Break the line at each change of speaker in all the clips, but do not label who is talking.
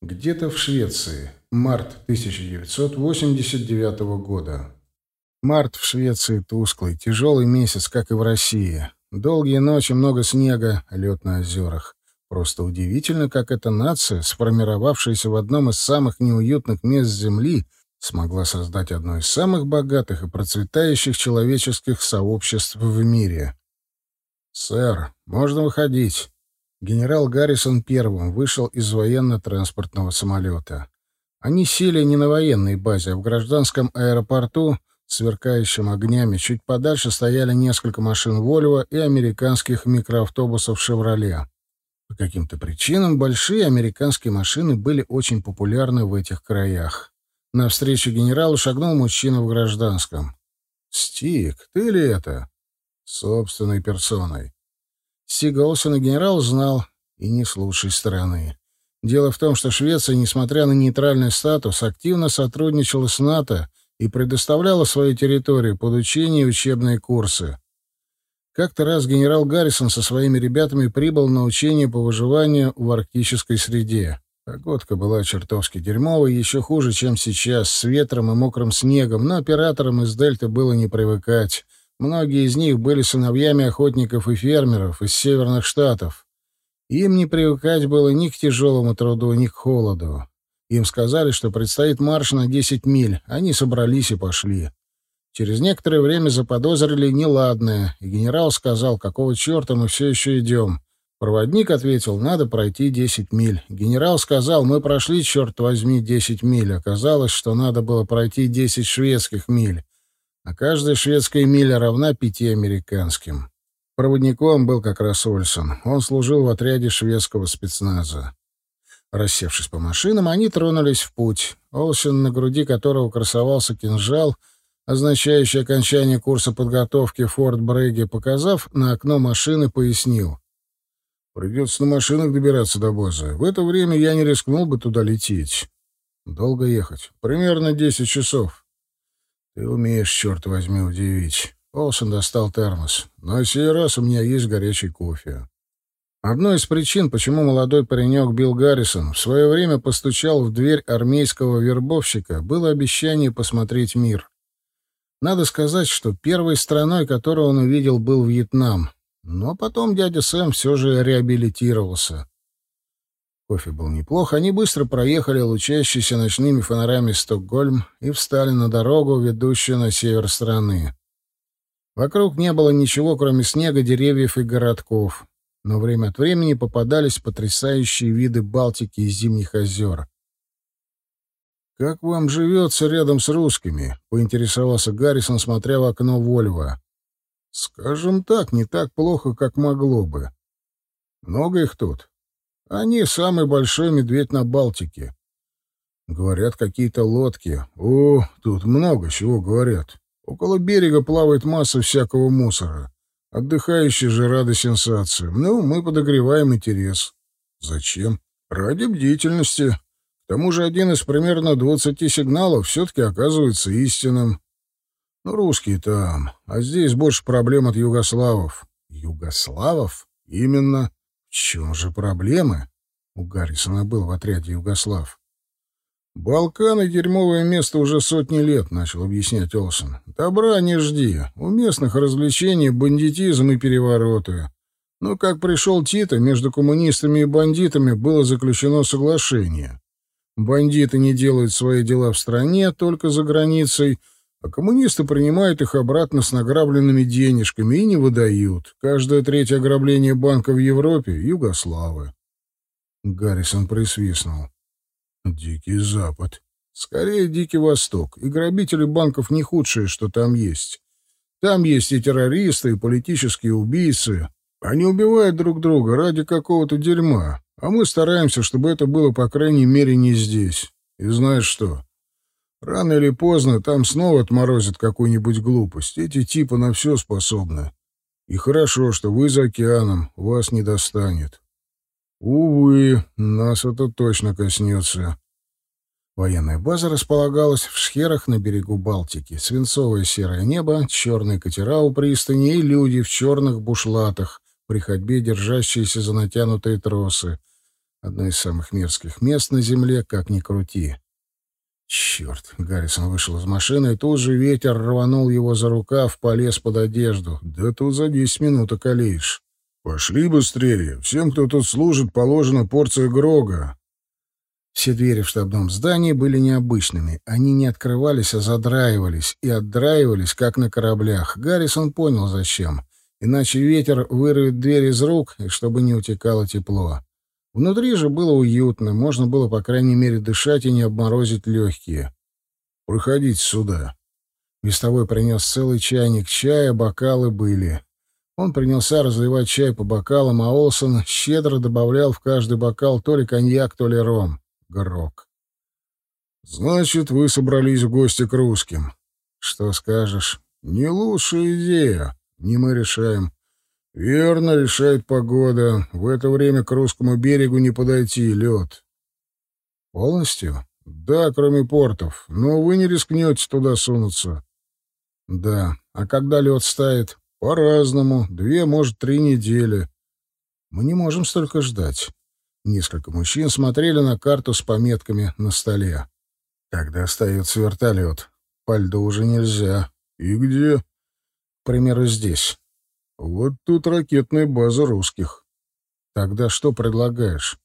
Где-то в Швеции. Март 1989 года. Март в Швеции тусклый, тяжелый месяц, как и в России. Долгие ночи, много снега, лед на озерах. Просто удивительно, как эта нация, сформировавшаяся в одном из самых неуютных мест Земли, смогла создать одно из самых богатых и процветающих человеческих сообществ в мире. «Сэр, можно выходить». Генерал Гаррисон первым вышел из военно-транспортного самолета. Они сели не на военной базе, а в гражданском аэропорту, сверкающим огнями, чуть подальше стояли несколько машин «Вольво» и американских микроавтобусов «Шевроле». По каким-то причинам большие американские машины были очень популярны в этих краях. Навстречу генералу шагнул мужчина в гражданском. «Стик, ты ли это?» «Собственной персоной». Стига Олсена генерал знал, и не слушай стороны. Дело в том, что Швеция, несмотря на нейтральный статус, активно сотрудничала с НАТО и предоставляла свою территорию под учения и учебные курсы. Как-то раз генерал Гаррисон со своими ребятами прибыл на учение по выживанию в арктической среде. Погодка была чертовски дерьмовой, еще хуже, чем сейчас, с ветром и мокрым снегом, но операторам из Дельты было не привыкать. Многие из них были сыновьями охотников и фермеров из северных штатов. Им не привыкать было ни к тяжелому труду, ни к холоду. Им сказали, что предстоит марш на 10 миль. Они собрались и пошли. Через некоторое время заподозрили неладное, и генерал сказал, какого черта мы все еще идем. Проводник ответил, надо пройти 10 миль. Генерал сказал, мы прошли, черт возьми, 10 миль. Оказалось, что надо было пройти 10 шведских миль, а каждая шведская миля равна пяти американским. Проводником был как раз Ольсон. Он служил в отряде шведского спецназа. Рассевшись по машинам, они тронулись в путь. Олсен, на груди которого красовался кинжал, означающий окончание курса подготовки Форт Брэге, показав на окно машины, пояснил. «Придется на машинах добираться до базы. В это время я не рискнул бы туда лететь. Долго ехать. Примерно десять часов. Ты умеешь, черт возьми, удивить». Олсен достал термос. «На сей раз у меня есть горячий кофе». Одной из причин, почему молодой паренек Билл Гаррисон в свое время постучал в дверь армейского вербовщика, было обещание посмотреть мир. Надо сказать, что первой страной, которую он увидел, был Вьетнам. Но потом дядя Сэм все же реабилитировался. Кофе был неплох. Они быстро проехали лучащийся ночными фонарями Стокгольм и встали на дорогу, ведущую на север страны. Вокруг не было ничего, кроме снега, деревьев и городков. Но время от времени попадались потрясающие виды Балтики и Зимних озер. «Как вам живется рядом с русскими?» — поинтересовался Гаррисон, смотря в окно Вольва. «Скажем так, не так плохо, как могло бы. Много их тут. Они самый большой медведь на Балтике. Говорят, какие-то лодки. О, тут много чего говорят. Около берега плавает масса всякого мусора. Отдыхающие же рады сенсациям. Ну, мы подогреваем интерес. Зачем? Ради бдительности. К тому же один из примерно двадцати сигналов все-таки оказывается истинным. Ну, русские там. А здесь больше проблем от югославов. Югославов? Именно. Чем же проблемы? У Гаррисона был в отряде югослав. «Балканы — дерьмовое место уже сотни лет», — начал объяснять Олсен. «Добра не жди. У местных развлечений бандитизм и перевороты. Но как пришел Тита, между коммунистами и бандитами было заключено соглашение. Бандиты не делают свои дела в стране, только за границей, а коммунисты принимают их обратно с награбленными денежками и не выдают. Каждое третье ограбление банка в Европе — югославы». Гаррисон присвистнул. Дикий Запад. Скорее, Дикий Восток. И грабители банков не худшие, что там есть. Там есть и террористы, и политические убийцы. Они убивают друг друга ради какого-то дерьма. А мы стараемся, чтобы это было, по крайней мере, не здесь. И знаешь что? Рано или поздно там снова отморозят какую-нибудь глупость. Эти типы на все способны. И хорошо, что вы за океаном, вас не достанет. Увы, нас это точно коснется. Военная база располагалась в Шхерах на берегу Балтики. Свинцовое серое небо, черные катера у пристани и люди в черных бушлатах, при ходьбе держащиеся за натянутые тросы. Одно из самых мерзких мест на земле, как ни крути. Черт! Гаррисон вышел из машины, и тут же ветер рванул его за рукав, полез под одежду. Да тут за десять минут околеешь. «Пошли быстрее! Всем, кто тут служит, положена порция Грога!» Все двери в штабном здании были необычными. Они не открывались, а задраивались. И отдраивались, как на кораблях. Гаррисон понял, зачем. Иначе ветер вырвет дверь из рук, и чтобы не утекало тепло. Внутри же было уютно, можно было, по крайней мере, дышать и не обморозить легкие. «Проходите сюда». Вестовой принес целый чайник чая, бокалы были. Он принялся разливать чай по бокалам, а Олсон щедро добавлял в каждый бокал то ли коньяк, то ли ром. Грок. «Значит, вы собрались в гости к русским. Что скажешь? Не лучшая идея. Не мы решаем. Верно, решает погода. В это время к русскому берегу не подойти, лед. Полностью? Да, кроме портов. Но вы не рискнете туда сунуться. Да. А когда лед стает? По-разному. Две, может, три недели. Мы не можем столько ждать. Несколько мужчин смотрели на карту с пометками на столе. Когда остается вертолет? По льду уже нельзя. И где? К примеру, здесь. Вот тут ракетная база русских. Тогда что предлагаешь?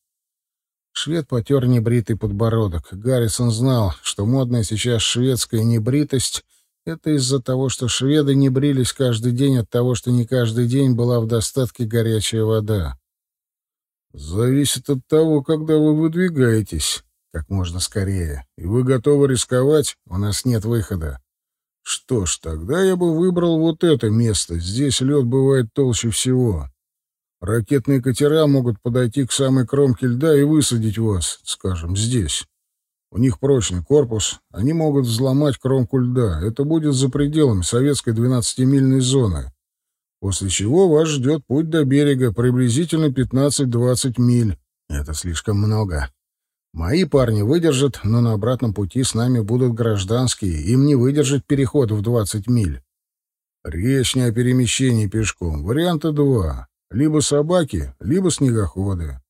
Швед потер небритый подбородок. Гаррисон знал, что модная сейчас шведская небритость — это из-за того, что шведы не брились каждый день от того, что не каждый день была в достатке горячая вода. Зависит от того, когда вы выдвигаетесь, как можно скорее. И вы готовы рисковать, у нас нет выхода. Что ж, тогда я бы выбрал вот это место. Здесь лед бывает толще всего. Ракетные катера могут подойти к самой кромке льда и высадить вас, скажем, здесь. У них прочный корпус, они могут взломать кромку льда. Это будет за пределами советской 12-мильной зоны после чего вас ждет путь до берега приблизительно 15-20 миль. Это слишком много. Мои парни выдержат, но на обратном пути с нами будут гражданские, им не выдержать переход в 20 миль. Речь не о перемещении пешком. Варианта два. Либо собаки, либо снегоходы.